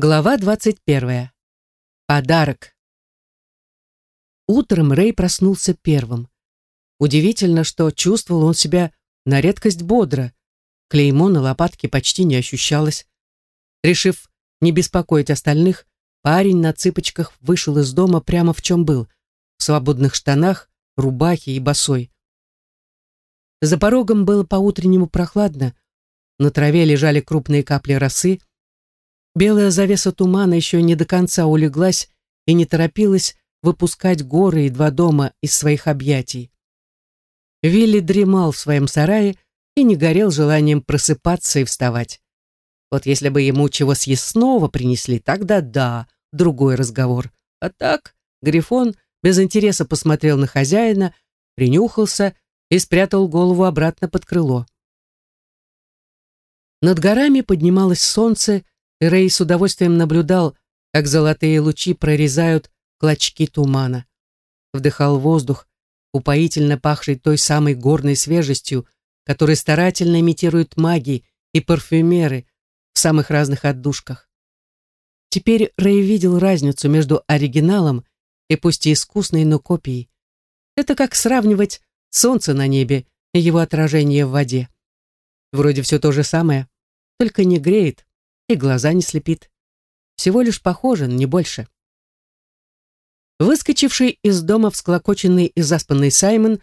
Глава 21. Подарок. Утром Рэй проснулся первым. Удивительно, что чувствовал он себя на редкость бодро. Клеймо на лопатке почти не ощущалось. Решив не беспокоить остальных, парень на цыпочках вышел из дома прямо в чем был, в свободных штанах, рубахе и босой. За порогом было по-утреннему прохладно, на траве лежали крупные капли росы, Белая завеса тумана еще не до конца улеглась и не торопилась выпускать горы и два дома из своих объятий. Вилли дремал в своем сарае и не горел желанием просыпаться и вставать. Вот если бы ему чего съестного принесли, тогда да, другой разговор. А так Грифон без интереса посмотрел на хозяина, принюхался и спрятал голову обратно под крыло. Над горами поднималось солнце, Рэй с удовольствием наблюдал, как золотые лучи прорезают клочки тумана. Вдыхал воздух, упоительно пахший той самой горной свежестью, которая старательно имитирует маги и парфюмеры в самых разных отдушках. Теперь Рэй видел разницу между оригиналом и пусть и искусной, но копией. Это как сравнивать солнце на небе и его отражение в воде. Вроде все то же самое, только не греет, и глаза не слепит. Всего лишь похоже, не больше. Выскочивший из дома всклокоченный и заспанный Саймон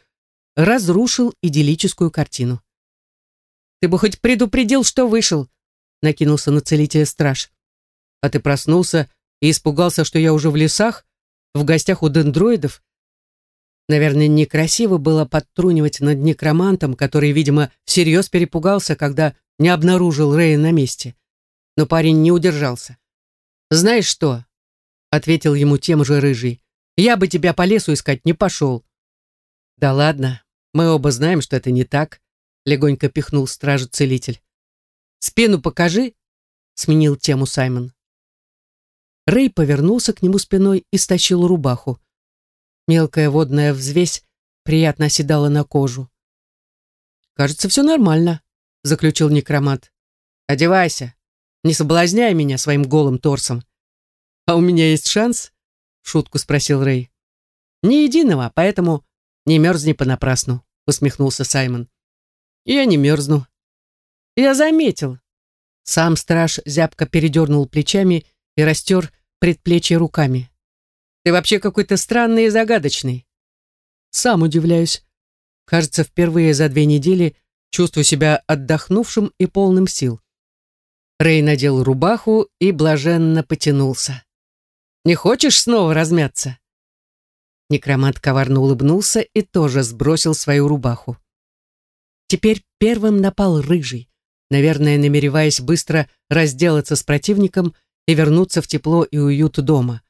разрушил идиллическую картину. «Ты бы хоть предупредил, что вышел!» накинулся на целителя страж. «А ты проснулся и испугался, что я уже в лесах, в гостях у дендроидов?» Наверное, некрасиво было подтрунивать над некромантом, который, видимо, всерьез перепугался, когда не обнаружил Рэя на месте но парень не удержался. «Знаешь что?» — ответил ему тем же рыжий. «Я бы тебя по лесу искать не пошел». «Да ладно, мы оба знаем, что это не так», — легонько пихнул стражу-целитель. «Спину покажи», — сменил тему Саймон. Рэй повернулся к нему спиной и стащил рубаху. Мелкая водная взвесь приятно оседала на кожу. «Кажется, все нормально», — заключил некромат. «Одевайся, не соблазняй меня своим голым торсом. А у меня есть шанс? Шутку спросил Рэй. Ни единого, поэтому не мерзни понапрасну, усмехнулся Саймон. Я не мерзну. Я заметил. Сам страж зябко передернул плечами и растер предплечье руками. Ты вообще какой-то странный и загадочный. Сам удивляюсь. Кажется, впервые за две недели чувствую себя отдохнувшим и полным сил. Рэй надел рубаху и блаженно потянулся. «Не хочешь снова размяться?» Некромант коварно улыбнулся и тоже сбросил свою рубаху. Теперь первым напал рыжий, наверное, намереваясь быстро разделаться с противником и вернуться в тепло и уют дома.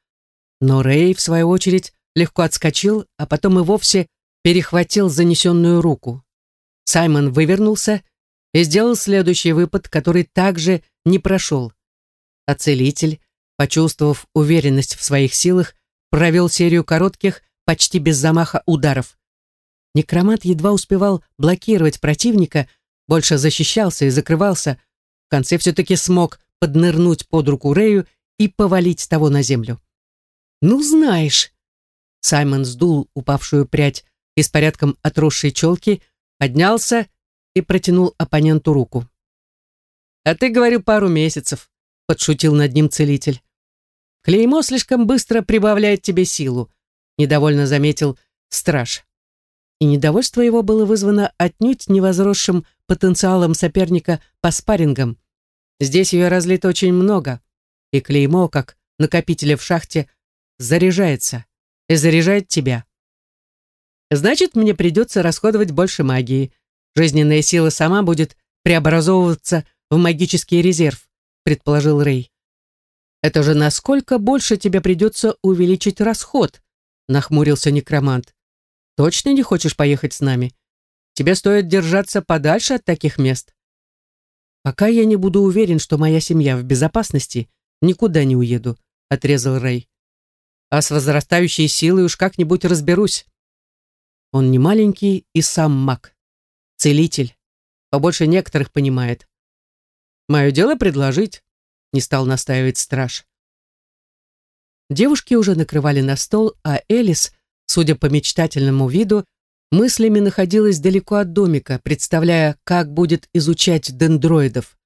Но Рэй, в свою очередь, легко отскочил, а потом и вовсе перехватил занесенную руку. Саймон вывернулся и сделал следующий выпад, который также не прошел. А целитель, почувствовав уверенность в своих силах, провел серию коротких, почти без замаха ударов. Некромат едва успевал блокировать противника, больше защищался и закрывался, в конце все-таки смог поднырнуть под руку Рэю и повалить того на землю. «Ну, знаешь!» Саймон сдул упавшую прядь из порядком отросшей челки, поднялся и протянул оппоненту руку. «А ты говорил пару месяцев», — подшутил над ним целитель. «Клеймо слишком быстро прибавляет тебе силу», — недовольно заметил страж. И недовольство его было вызвано отнюдь невозросшим потенциалом соперника по спаррингам. Здесь ее разлито очень много, и клеймо, как накопителя в шахте, заряжается и заряжает тебя. Значит, мне придется расходовать больше магии, Жизненная сила сама будет преобразовываться в магический резерв, предположил Рэй. Это же насколько больше тебе придется увеличить расход, нахмурился некромант. Точно не хочешь поехать с нами? Тебе стоит держаться подальше от таких мест. Пока я не буду уверен, что моя семья в безопасности, никуда не уеду, отрезал Рэй. А с возрастающей силой уж как-нибудь разберусь. Он не маленький и сам маг целитель. Побольше некоторых понимает. Мое дело предложить. не стал настаивать страж. Девушки уже накрывали на стол, а Элис, судя по мечтательному виду, мыслями находилась далеко от домика, представляя, как будет изучать дендроидов.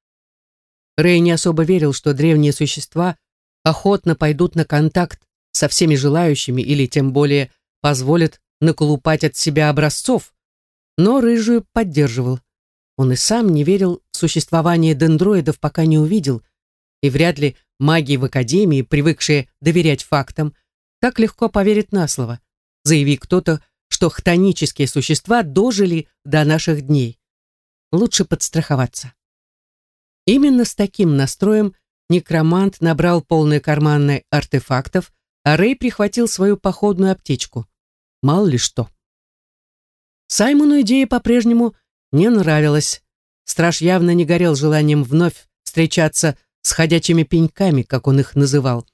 Рэй не особо верил, что древние существа охотно пойдут на контакт со всеми желающими или тем более позволят наколупать от себя образцов, но рыжую поддерживал. Он и сам не верил в существование дендроидов, пока не увидел, и вряд ли маги в Академии, привыкшие доверять фактам, так легко поверят на слово, заяви кто-то, что хтонические существа дожили до наших дней. Лучше подстраховаться. Именно с таким настроем некромант набрал полные карманы артефактов, а Рэй прихватил свою походную аптечку. Мало ли что. Саймону идея по-прежнему не нравилась. Страж явно не горел желанием вновь встречаться с ходячими пеньками, как он их называл.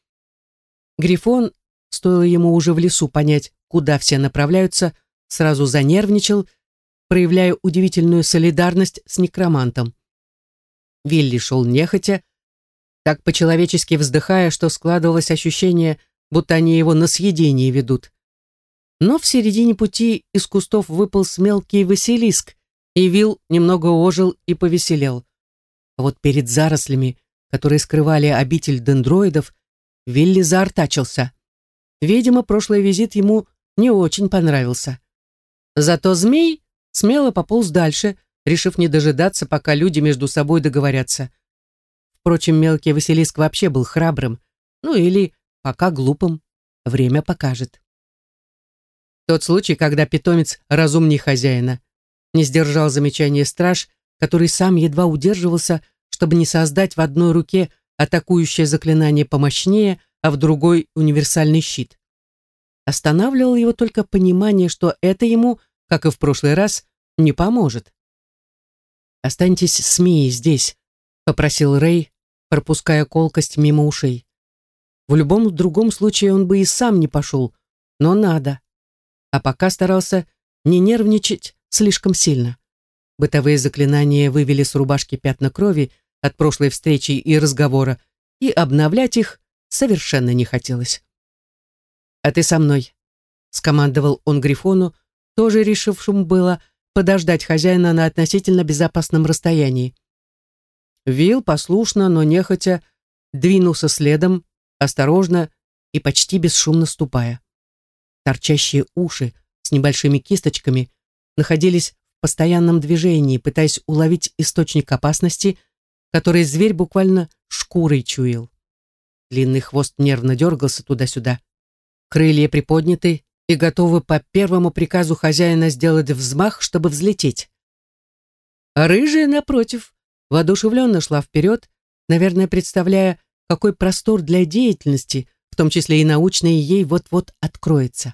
Грифон, стоило ему уже в лесу понять, куда все направляются, сразу занервничал, проявляя удивительную солидарность с некромантом. Вилли шел нехотя, так по-человечески вздыхая, что складывалось ощущение, будто они его на съедение ведут. Но в середине пути из кустов выполз мелкий Василиск, и Вил немного ожил и повеселел. А вот перед зарослями, которые скрывали обитель дендроидов, Вилли заортачился. Видимо, прошлый визит ему не очень понравился. Зато змей смело пополз дальше, решив не дожидаться, пока люди между собой договорятся. Впрочем, мелкий Василиск вообще был храбрым, ну или пока глупым, время покажет. Тот случай, когда питомец разумней хозяина. Не сдержал замечание страж, который сам едва удерживался, чтобы не создать в одной руке атакующее заклинание помощнее, а в другой универсальный щит. Останавливало его только понимание, что это ему, как и в прошлый раз, не поможет. «Останьтесь с Мией здесь», — попросил Рэй, пропуская колкость мимо ушей. В любом другом случае он бы и сам не пошел, но надо а пока старался не нервничать слишком сильно. Бытовые заклинания вывели с рубашки пятна крови от прошлой встречи и разговора, и обновлять их совершенно не хотелось. «А ты со мной», — скомандовал он Грифону, тоже решившим было подождать хозяина на относительно безопасном расстоянии. Вил послушно, но нехотя, двинулся следом, осторожно и почти бесшумно ступая торчащие уши с небольшими кисточками находились в постоянном движении, пытаясь уловить источник опасности, который зверь буквально шкурой чуял. Длинный хвост нервно дергался туда-сюда. Крылья приподняты и готовы по первому приказу хозяина сделать взмах, чтобы взлететь. А рыжая, напротив, воодушевленно шла вперед, наверное, представляя, какой простор для деятельности в том числе и научное ей вот-вот откроется.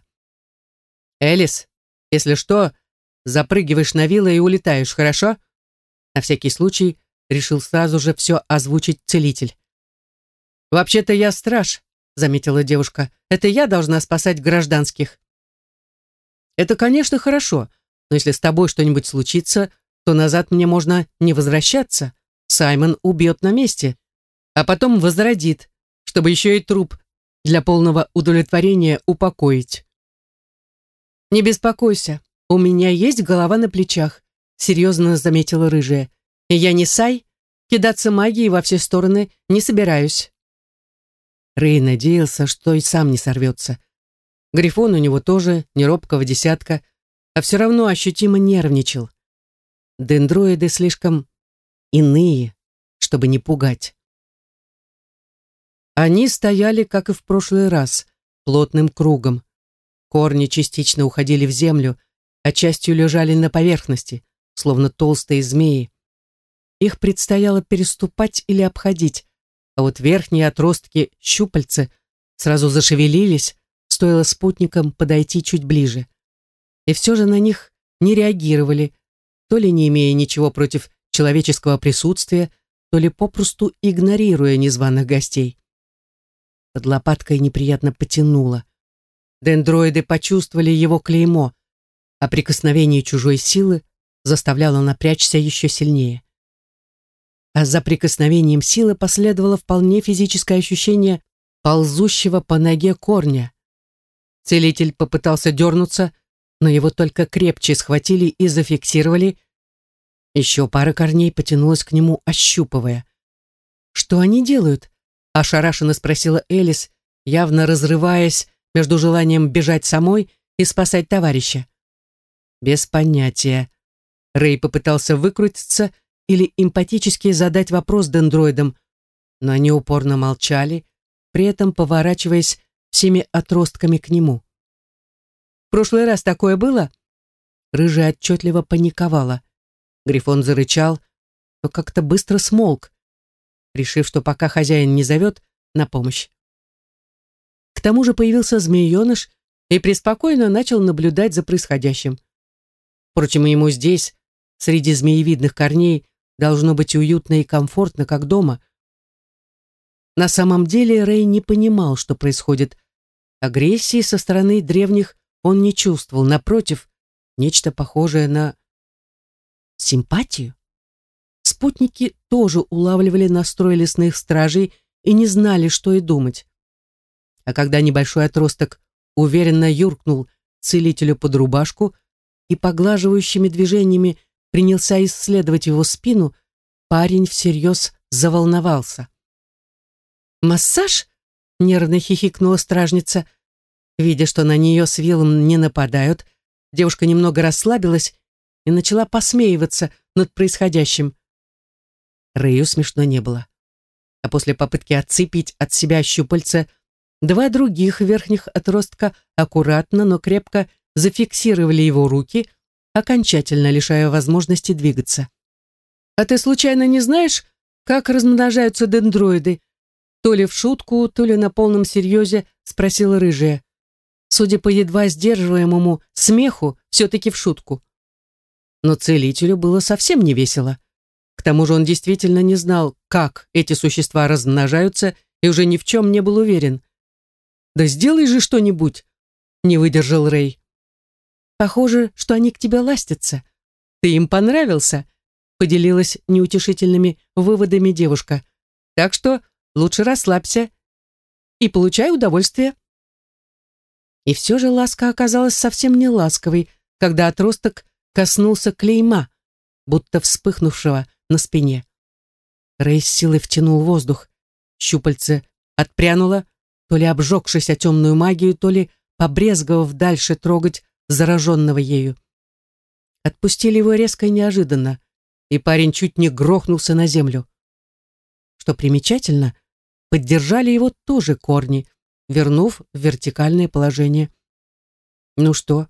«Элис, если что, запрыгиваешь на вилы и улетаешь, хорошо?» На всякий случай решил сразу же все озвучить целитель. «Вообще-то я страж», — заметила девушка. «Это я должна спасать гражданских». «Это, конечно, хорошо, но если с тобой что-нибудь случится, то назад мне можно не возвращаться. Саймон убьет на месте, а потом возродит, чтобы еще и труп для полного удовлетворения упокоить. «Не беспокойся, у меня есть голова на плечах», серьезно заметила рыжая. «И я не сай, кидаться магией во все стороны не собираюсь». Рэй надеялся, что и сам не сорвется. Грифон у него тоже не робкого десятка, а все равно ощутимо нервничал. Дендроиды слишком иные, чтобы не пугать. Они стояли, как и в прошлый раз, плотным кругом. Корни частично уходили в землю, а частью лежали на поверхности, словно толстые змеи. Их предстояло переступать или обходить, а вот верхние отростки щупальца сразу зашевелились, стоило спутникам подойти чуть ближе. И все же на них не реагировали, то ли не имея ничего против человеческого присутствия, то ли попросту игнорируя незваных гостей. Под лопаткой неприятно потянуло. Дендроиды почувствовали его клеймо, а прикосновение чужой силы заставляло напрячься еще сильнее. а за прикосновением силы последовало вполне физическое ощущение ползущего по ноге корня. Целитель попытался дернуться, но его только крепче схватили и зафиксировали. Еще пара корней потянулась к нему, ощупывая. «Что они делают?» — ошарашенно спросила Элис, явно разрываясь между желанием бежать самой и спасать товарища. Без понятия. Рэй попытался выкрутиться или эмпатически задать вопрос дендроидам, но они упорно молчали, при этом поворачиваясь всеми отростками к нему. В прошлый раз такое было? Рыжая отчетливо паниковала. Грифон зарычал, но как-то быстро смолк, решив, что пока хозяин не зовет, на помощь. К тому же появился змееныш и преспокойно начал наблюдать за происходящим. Впрочем, ему здесь, среди змеевидных корней, должно быть уютно и комфортно, как дома. На самом деле Рэй не понимал, что происходит. Агрессии со стороны древних он не чувствовал, напротив, нечто похожее на симпатию. Спутники тоже улавливали настрой лесных стражей и не знали, что и думать. А когда небольшой отросток уверенно юркнул целителю под рубашку и поглаживающими движениями принялся исследовать его спину, парень всерьез заволновался. «Массаж?» — нервно хихикнула стражница. Видя, что на нее с вилом не нападают, девушка немного расслабилась и начала посмеиваться над происходящим. Рэю смешно не было. А после попытки отцепить от себя щупальца, два других верхних отростка аккуратно, но крепко зафиксировали его руки, окончательно лишая возможности двигаться. «А ты случайно не знаешь, как размножаются дендроиды?» То ли в шутку, то ли на полном серьезе спросила рыжая. Судя по едва сдерживаемому смеху, все-таки в шутку. Но целителю было совсем не весело. К тому же он действительно не знал, как эти существа размножаются, и уже ни в чем не был уверен. «Да сделай же что-нибудь!» — не выдержал Рэй. «Похоже, что они к тебе ластятся. Ты им понравился?» — поделилась неутешительными выводами девушка. «Так что лучше расслабься и получай удовольствие». И все же ласка оказалась совсем не ласковой, когда отросток коснулся клейма, будто вспыхнувшего на спине. Рэй с силой втянул воздух. Щупальце отпрянуло, то ли обжегшись о темную магию, то ли побрезговав дальше трогать зараженного ею. Отпустили его резко и неожиданно, и парень чуть не грохнулся на землю. Что примечательно, поддержали его тоже корни, вернув в вертикальное положение. «Ну что,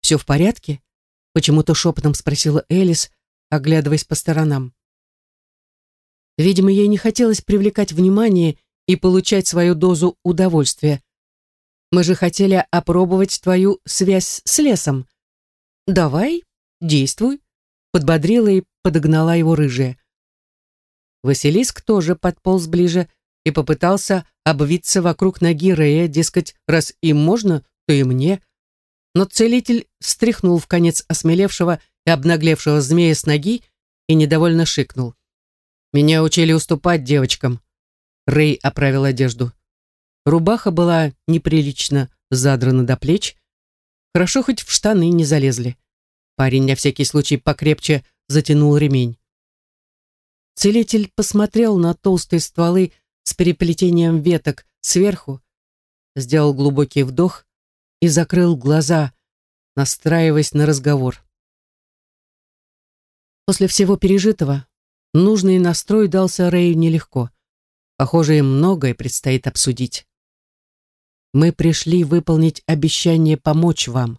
все в порядке?» Почему-то шепотом спросила Элис, оглядываясь по сторонам. Видимо, ей не хотелось привлекать внимание и получать свою дозу удовольствия. Мы же хотели опробовать твою связь с лесом. Давай, действуй, подбодрила и подогнала его рыжая. Василиск тоже подполз ближе и попытался обвиться вокруг ноги Рея, дескать, раз им можно, то и мне но целитель стряхнул в конец осмелевшего и обнаглевшего змея с ноги и недовольно шикнул. «Меня учили уступать девочкам». Рэй оправил одежду. Рубаха была неприлично задрана до плеч. Хорошо хоть в штаны не залезли. Парень на всякий случай покрепче затянул ремень. Целитель посмотрел на толстые стволы с переплетением веток сверху, сделал глубокий вдох и закрыл глаза, настраиваясь на разговор. После всего пережитого нужный настрой дался Рэю нелегко. Похоже, им многое предстоит обсудить. Мы пришли выполнить обещание помочь вам.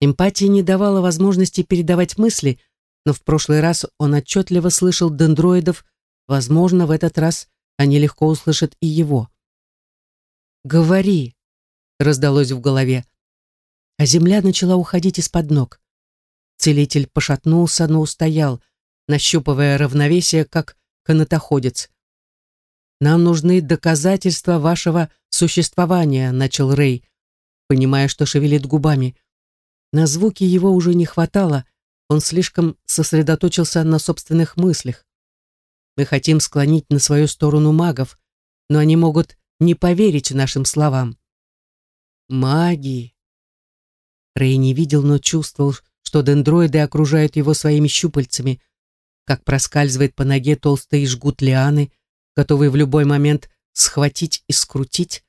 Эмпатия не давала возможности передавать мысли, но в прошлый раз он отчетливо слышал дендроидов, возможно, в этот раз они легко услышат и его. «Говори», раздалось в голове. А земля начала уходить из-под ног. Целитель пошатнулся, но устоял, нащупывая равновесие, как канатоходец. «Нам нужны доказательства вашего существования», — начал Рэй, понимая, что шевелит губами. На звуки его уже не хватало, он слишком сосредоточился на собственных мыслях. Мы хотим склонить на свою сторону магов, но они могут не поверить нашим словам. Маги. Рэй не видел, но чувствовал, что дендроиды окружают его своими щупальцами, как проскальзывает по ноге толстый жгут лианы, готовый в любой момент схватить и скрутить.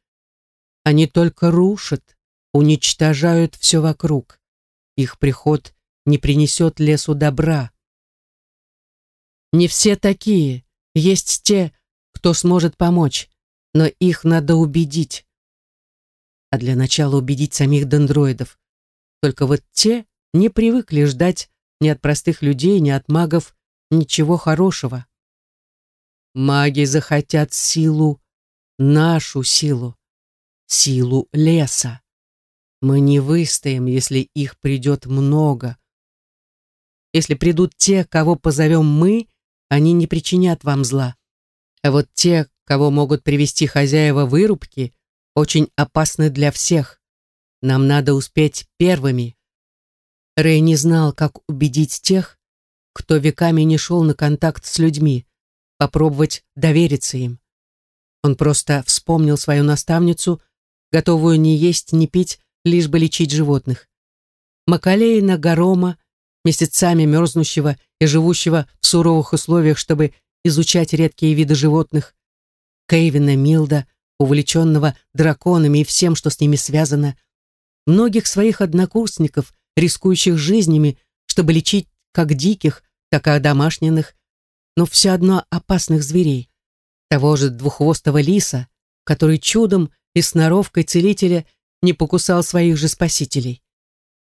Они только рушат, уничтожают все вокруг. Их приход не принесет лесу добра. Не все такие. Есть те, кто сможет помочь, но их надо убедить. А для начала убедить самих дендроидов. Только вот те не привыкли ждать ни от простых людей, ни от магов ничего хорошего. Маги захотят силу, нашу силу, силу леса. Мы не выстоим, если их придет много. Если придут те, кого позовем мы, они не причинят вам зла. А вот те, кого могут привести хозяева вырубки, очень опасны для всех. Нам надо успеть первыми. Рэй не знал, как убедить тех, кто веками не шел на контакт с людьми, попробовать довериться им. Он просто вспомнил свою наставницу, готовую не есть, не пить, лишь бы лечить животных. Макалейна Гарома, месяцами мерзнущего и живущего в суровых условиях, чтобы изучать редкие виды животных, Кейвина Милда, увлеченного драконами и всем, что с ними связано, многих своих однокурсников, рискующих жизнями, чтобы лечить как диких, так и домашних, но все одно опасных зверей. Того же двуххвостого лиса, который чудом и сноровкой целителя не покусал своих же спасителей.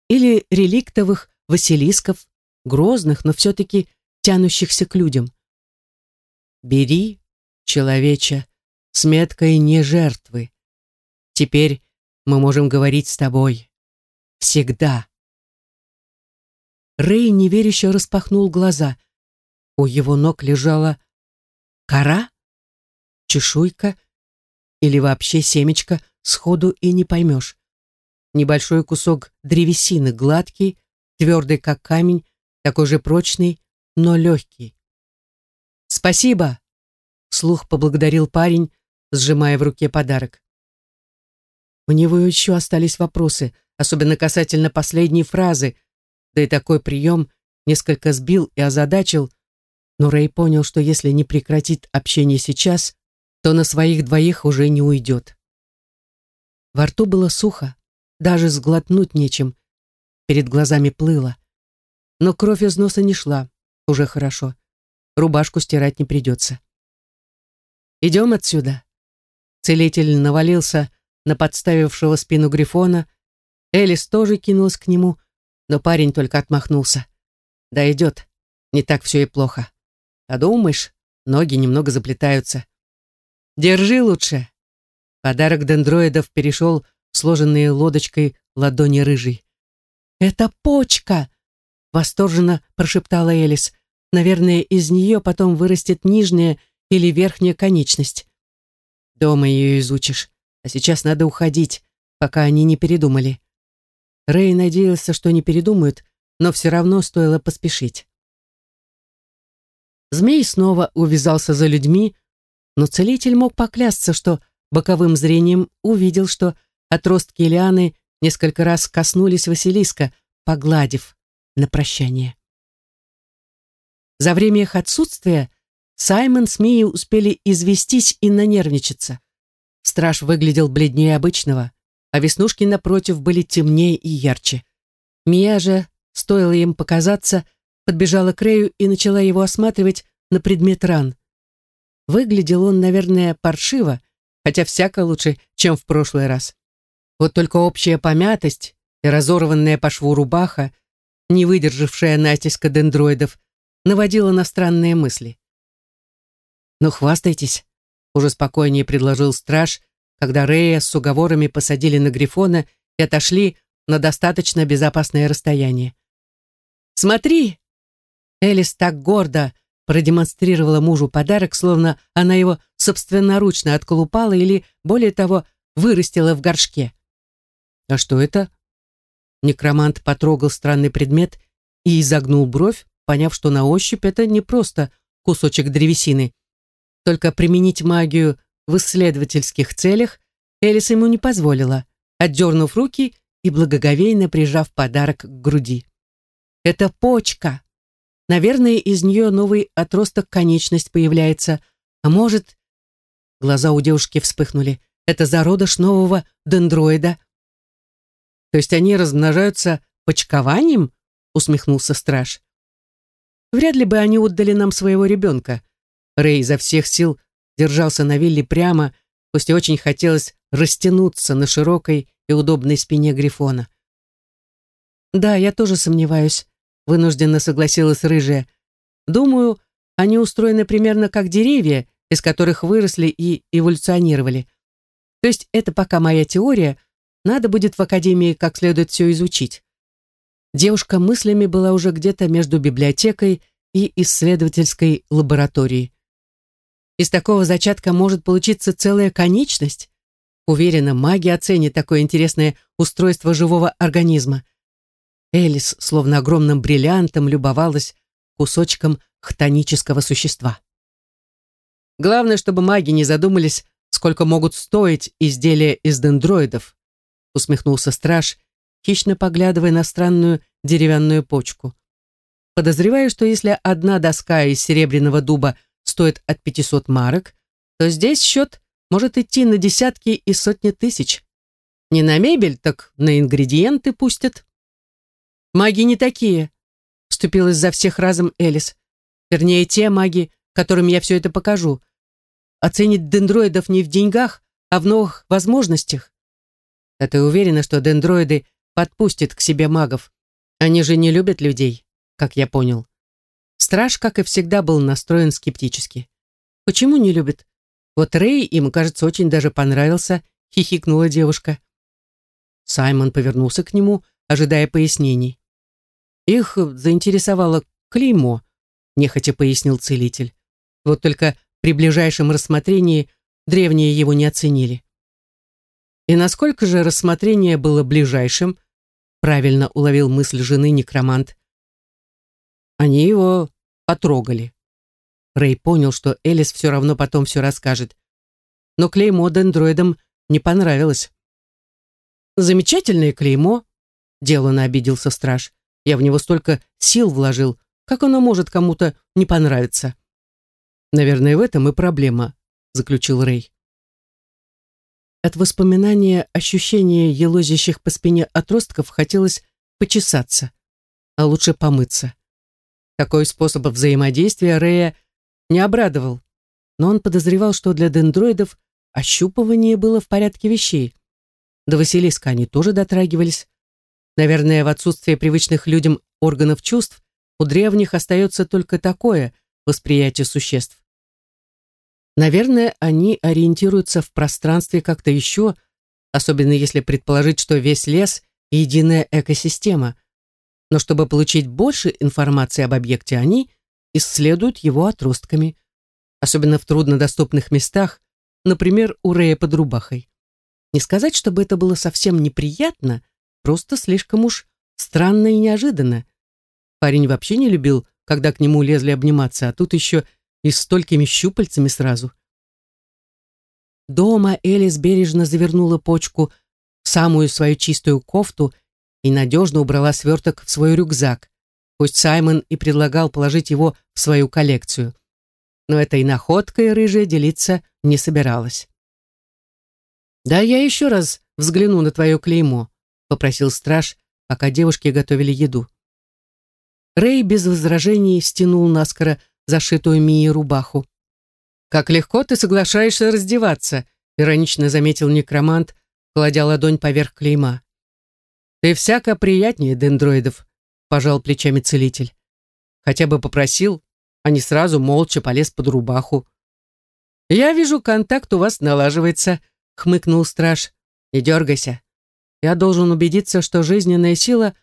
Или реликтовых василисков, грозных, но все-таки тянущихся к людям. Бери, человече, с меткой не жертвы. Теперь мы можем говорить с тобой. Всегда. Рэй неверяще распахнул глаза. У его ног лежала кора, чешуйка или вообще семечко, сходу и не поймешь. Небольшой кусок древесины, гладкий, твердый как камень, такой же прочный, но легкий. «Спасибо!» — слух поблагодарил парень, сжимая в руке подарок. У него еще остались вопросы, особенно касательно последней фразы — да и такой прием несколько сбил и озадачил, но Рэй понял, что если не прекратит общение сейчас, то на своих двоих уже не уйдет. Во рту было сухо, даже сглотнуть нечем, перед глазами плыло. Но кровь из носа не шла, уже хорошо. Рубашку стирать не придется. «Идем отсюда». Целитель навалился на подставившего спину Грифона. Элис тоже кинулась к нему, но парень только отмахнулся. Да идет, не так все и плохо. Подумаешь, ноги немного заплетаются. Держи лучше. Подарок дендроидов перешел в сложенные лодочкой ладони рыжий. «Это почка!» — восторженно прошептала Элис. «Наверное, из нее потом вырастет нижняя или верхняя конечность. Дома ее изучишь, а сейчас надо уходить, пока они не передумали. Рэй надеялся, что не передумают, но все равно стоило поспешить. Змей снова увязался за людьми, но целитель мог поклясться, что боковым зрением увидел, что отростки лианы несколько раз коснулись Василиска, погладив на прощание. За время их отсутствия Саймон с Мией успели известись и нанервничаться. Страж выглядел бледнее обычного, а веснушки напротив были темнее и ярче. Мия же, стоило им показаться, подбежала к Рэю и начала его осматривать на предмет ран. Выглядел он, наверное, паршиво, хотя всяко лучше, чем в прошлый раз. Вот только общая помятость и разорванная по шву рубаха, не выдержавшая натиска дендроидов, наводила на странные мысли. «Ну, хвастайтесь», — уже спокойнее предложил страж, когда Рея с уговорами посадили на Грифона и отошли на достаточно безопасное расстояние. «Смотри!» Элис так гордо продемонстрировала мужу подарок, словно она его собственноручно отколупала или, более того, вырастила в горшке. «А что это?» Некромант потрогал странный предмет и изогнул бровь, поняв, что на ощупь это не просто кусочек древесины. Только применить магию в исследовательских целях Элис ему не позволила, отдернув руки и благоговейно прижав подарок к груди. «Это почка. Наверное, из нее новый отросток конечность появляется. А может...» Глаза у девушки вспыхнули. «Это зародыш нового дендроида». «То есть они размножаются почкованием?» усмехнулся страж. «Вряд ли бы они отдали нам своего ребенка». Рэй изо всех сил держался на вилле прямо, пусть и очень хотелось растянуться на широкой и удобной спине Грифона. «Да, я тоже сомневаюсь», — вынужденно согласилась Рыжая. «Думаю, они устроены примерно как деревья, из которых выросли и эволюционировали. То есть это пока моя теория, надо будет в Академии как следует все изучить». Девушка мыслями была уже где-то между библиотекой и исследовательской лабораторией. Из такого зачатка может получиться целая конечность. Уверена, маги оценят такое интересное устройство живого организма. Элис, словно огромным бриллиантом, любовалась кусочком хтонического существа. Главное, чтобы маги не задумались, сколько могут стоить изделия из дендроидов, усмехнулся страж, хищно поглядывая на странную деревянную почку. Подозреваю, что если одна доска из серебряного дуба стоит от 500 марок, то здесь счет может идти на десятки и сотни тысяч. Не на мебель, так на ингредиенты пустят. Маги не такие, вступилась за всех разом Элис. Вернее, те маги, которым я все это покажу. Оценить дендроидов не в деньгах, а в новых возможностях. А ты уверена, что дендроиды подпустят к себе магов? Они же не любят людей, как я понял. Страж, как и всегда, был настроен скептически. Почему не любит? Вот Рэй им, кажется, очень даже понравился, хихикнула девушка. Саймон повернулся к нему, ожидая пояснений. Их заинтересовало клеймо, нехотя пояснил целитель. Вот только при ближайшем рассмотрении древние его не оценили. И насколько же рассмотрение было ближайшим, правильно уловил мысль жены некромант. Они его потрогали. Рэй понял, что Элис все равно потом все расскажет. Но клеймо дендроидам не понравилось. «Замечательное клеймо», — деланно обиделся страж. «Я в него столько сил вложил. Как оно может кому-то не понравиться?» «Наверное, в этом и проблема», — заключил Рэй. От воспоминания ощущения елозящих по спине отростков хотелось почесаться, а лучше помыться. Такой способ взаимодействия Рэя не обрадовал, но он подозревал, что для дендроидов ощупывание было в порядке вещей. До Василиска они тоже дотрагивались. Наверное, в отсутствие привычных людям органов чувств у древних остается только такое восприятие существ. Наверное, они ориентируются в пространстве как-то еще, особенно если предположить, что весь лес — единая экосистема. Но чтобы получить больше информации об объекте, они исследуют его отростками, особенно в труднодоступных местах, например, у Рея под рубахой. Не сказать, чтобы это было совсем неприятно, просто слишком уж странно и неожиданно. Парень вообще не любил, когда к нему лезли обниматься, а тут еще и столькими щупальцами сразу. Дома Элис бережно завернула почку в самую свою чистую кофту и надежно убрала сверток в свой рюкзак, пусть Саймон и предлагал положить его в свою коллекцию. Но этой находкой рыжая делиться не собиралась. «Да я еще раз взгляну на твое клеймо», — попросил страж, пока девушки готовили еду. Рэй без возражений стянул наскоро зашитую Мией рубаху. «Как легко ты соглашаешься раздеваться», — иронично заметил некромант, кладя ладонь поверх клейма. «Ты всяко приятнее дендроидов», — пожал плечами целитель. «Хотя бы попросил, а не сразу молча полез под рубаху». «Я вижу, контакт у вас налаживается», — хмыкнул страж. «Не дергайся. Я должен убедиться, что жизненная сила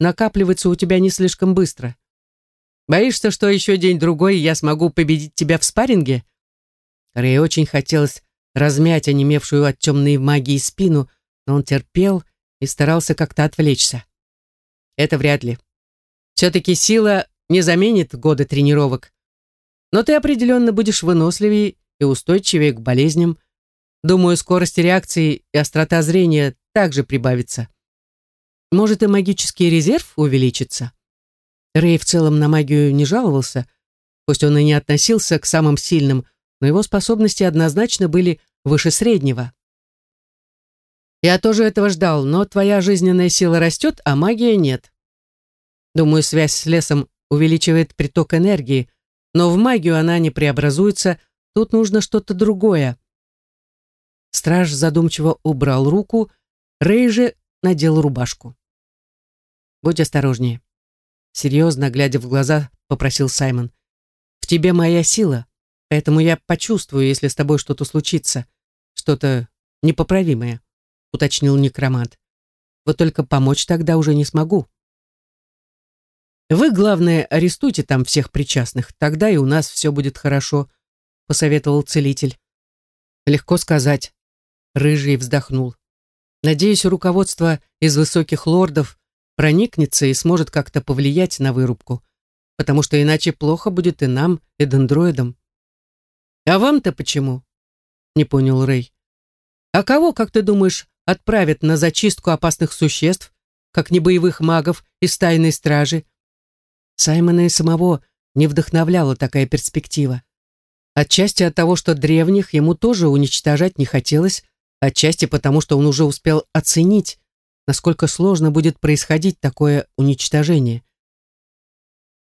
накапливается у тебя не слишком быстро. Боишься, что еще день-другой я смогу победить тебя в спарринге?» Рэй очень хотелось размять онемевшую от темной магии спину, но он терпел и старался как-то отвлечься. Это вряд ли. Все-таки сила не заменит годы тренировок. Но ты определенно будешь выносливее и устойчивее к болезням. Думаю, скорость реакции и острота зрения также прибавится. Может, и магический резерв увеличится? Рэй в целом на магию не жаловался, пусть он и не относился к самым сильным, но его способности однозначно были выше среднего. Я тоже этого ждал, но твоя жизненная сила растет, а магия нет. Думаю, связь с лесом увеличивает приток энергии, но в магию она не преобразуется, тут нужно что-то другое. Страж задумчиво убрал руку, Рэй же надел рубашку. «Будь осторожнее», — серьезно, глядя в глаза, попросил Саймон. «В тебе моя сила, поэтому я почувствую, если с тобой что-то случится, что-то непоправимое», — уточнил некромант. «Вот только помочь тогда уже не смогу». «Вы, главное, арестуйте там всех причастных, тогда и у нас все будет хорошо», — посоветовал целитель. «Легко сказать». Рыжий вздохнул. «Надеюсь, руководство из высоких лордов проникнется и сможет как-то повлиять на вырубку, потому что иначе плохо будет и нам, и дендроидам. А вам-то почему? Не понял Рэй. А кого, как ты думаешь, отправят на зачистку опасных существ, как не боевых магов из тайной стражи? Саймона и самого не вдохновляла такая перспектива. Отчасти от того, что древних ему тоже уничтожать не хотелось, отчасти потому, что он уже успел оценить, насколько сложно будет происходить такое уничтожение.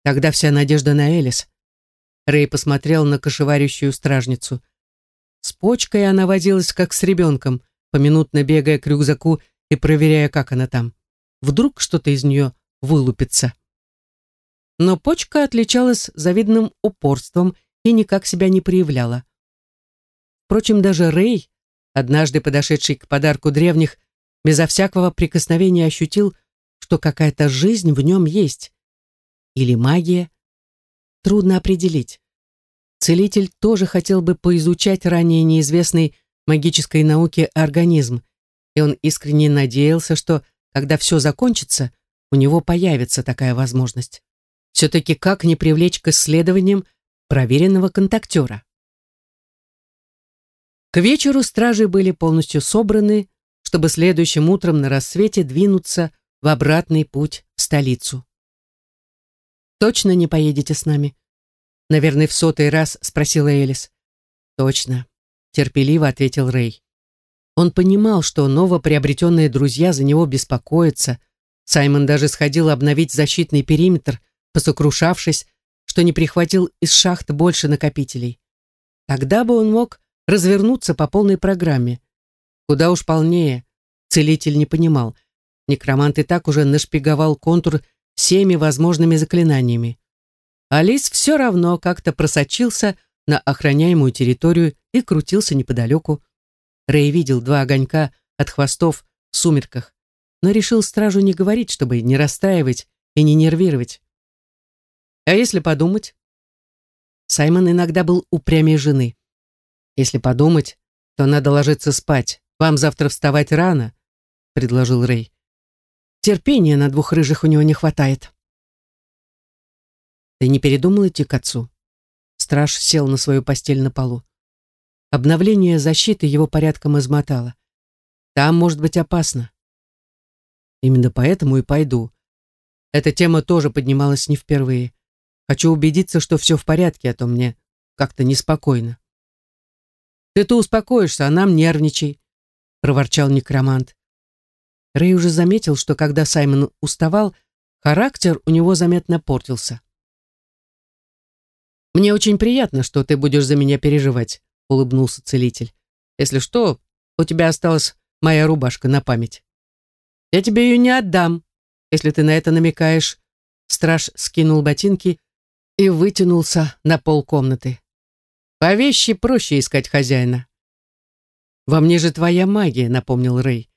Тогда вся надежда на Элис. Рэй посмотрел на кошеварящую стражницу. С почкой она водилась, как с ребенком, поминутно бегая к рюкзаку и проверяя, как она там. Вдруг что-то из нее вылупится. Но почка отличалась завидным упорством и никак себя не проявляла. Впрочем, даже Рэй, однажды подошедший к подарку древних, безо всякого прикосновения ощутил, что какая-то жизнь в нем есть. Или магия. Трудно определить. Целитель тоже хотел бы поизучать ранее неизвестный магической науке организм, и он искренне надеялся, что, когда все закончится, у него появится такая возможность. Все-таки как не привлечь к исследованиям проверенного контактера? К вечеру стражи были полностью собраны, чтобы следующим утром на рассвете двинуться в обратный путь в столицу. «Точно не поедете с нами?» Наверное, в сотый раз спросила Элис. «Точно», — терпеливо ответил Рэй. Он понимал, что новоприобретенные друзья за него беспокоятся. Саймон даже сходил обновить защитный периметр, посокрушавшись, что не прихватил из шахт больше накопителей. Тогда бы он мог развернуться по полной программе. Куда уж полнее. Целитель не понимал. Некромант и так уже нашпиговал контур всеми возможными заклинаниями. Алис все равно как-то просочился на охраняемую территорию и крутился неподалеку. Рэй видел два огонька от хвостов в сумерках, но решил стражу не говорить, чтобы не расстраивать и не нервировать. А если подумать? Саймон иногда был упрямее жены. Если подумать, то надо ложиться спать. «Вам завтра вставать рано», — предложил Рэй. Терпения на двух рыжих у него не хватает. Ты не передумал идти к отцу? Страж сел на свою постель на полу. Обновление защиты его порядком измотало. Там может быть опасно. Именно поэтому и пойду. Эта тема тоже поднималась не впервые. Хочу убедиться, что все в порядке, а то мне как-то неспокойно. Ты-то успокоишься, а нам нервничай проворчал некромант. Рэй уже заметил, что когда Саймон уставал, характер у него заметно портился. «Мне очень приятно, что ты будешь за меня переживать», — улыбнулся целитель. «Если что, у тебя осталась моя рубашка на память. Я тебе ее не отдам, если ты на это намекаешь». Страж скинул ботинки и вытянулся на пол комнаты. По вещи проще искать хозяина. «Во мне же твоя магия», — напомнил Рэй.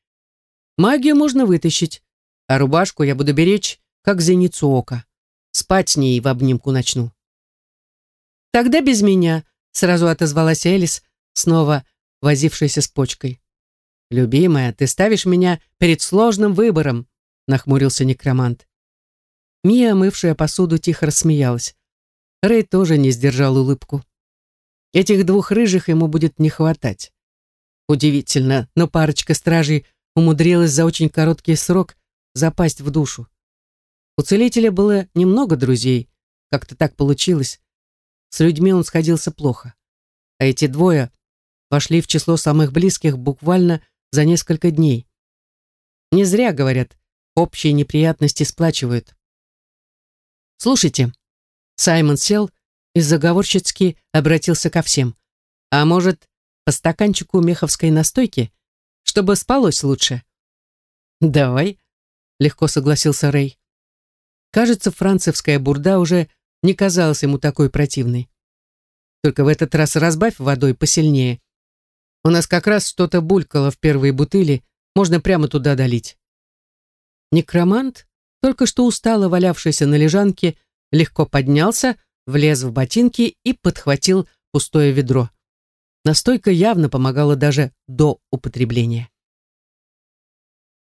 «Магию можно вытащить, а рубашку я буду беречь, как зеницу ока. Спать с ней в обнимку начну». «Тогда без меня», — сразу отозвалась Элис, снова возившаяся с почкой. «Любимая, ты ставишь меня перед сложным выбором», — нахмурился некромант. Мия, мывшая посуду, тихо рассмеялась. Рэй тоже не сдержал улыбку. Этих двух рыжих ему будет не хватать. Удивительно, но парочка стражей умудрилась за очень короткий срок запасть в душу. У целителя было немного друзей, как-то так получилось. С людьми он сходился плохо. А эти двое вошли в число самых близких буквально за несколько дней. Не зря говорят, общие неприятности сплачивают. Слушайте, Саймон сел и заговорщицки обратился ко всем. А может, по стаканчику меховской настойки, чтобы спалось лучше? Давай, легко согласился Рэй. Кажется, францевская бурда уже не казалась ему такой противной. Только в этот раз разбавь водой посильнее. У нас как раз что-то булькало в первые бутыли, можно прямо туда долить. Некромант, только что устало валявшийся на лежанке, легко поднялся, влез в ботинки и подхватил пустое ведро. Настойка явно помогала даже до употребления.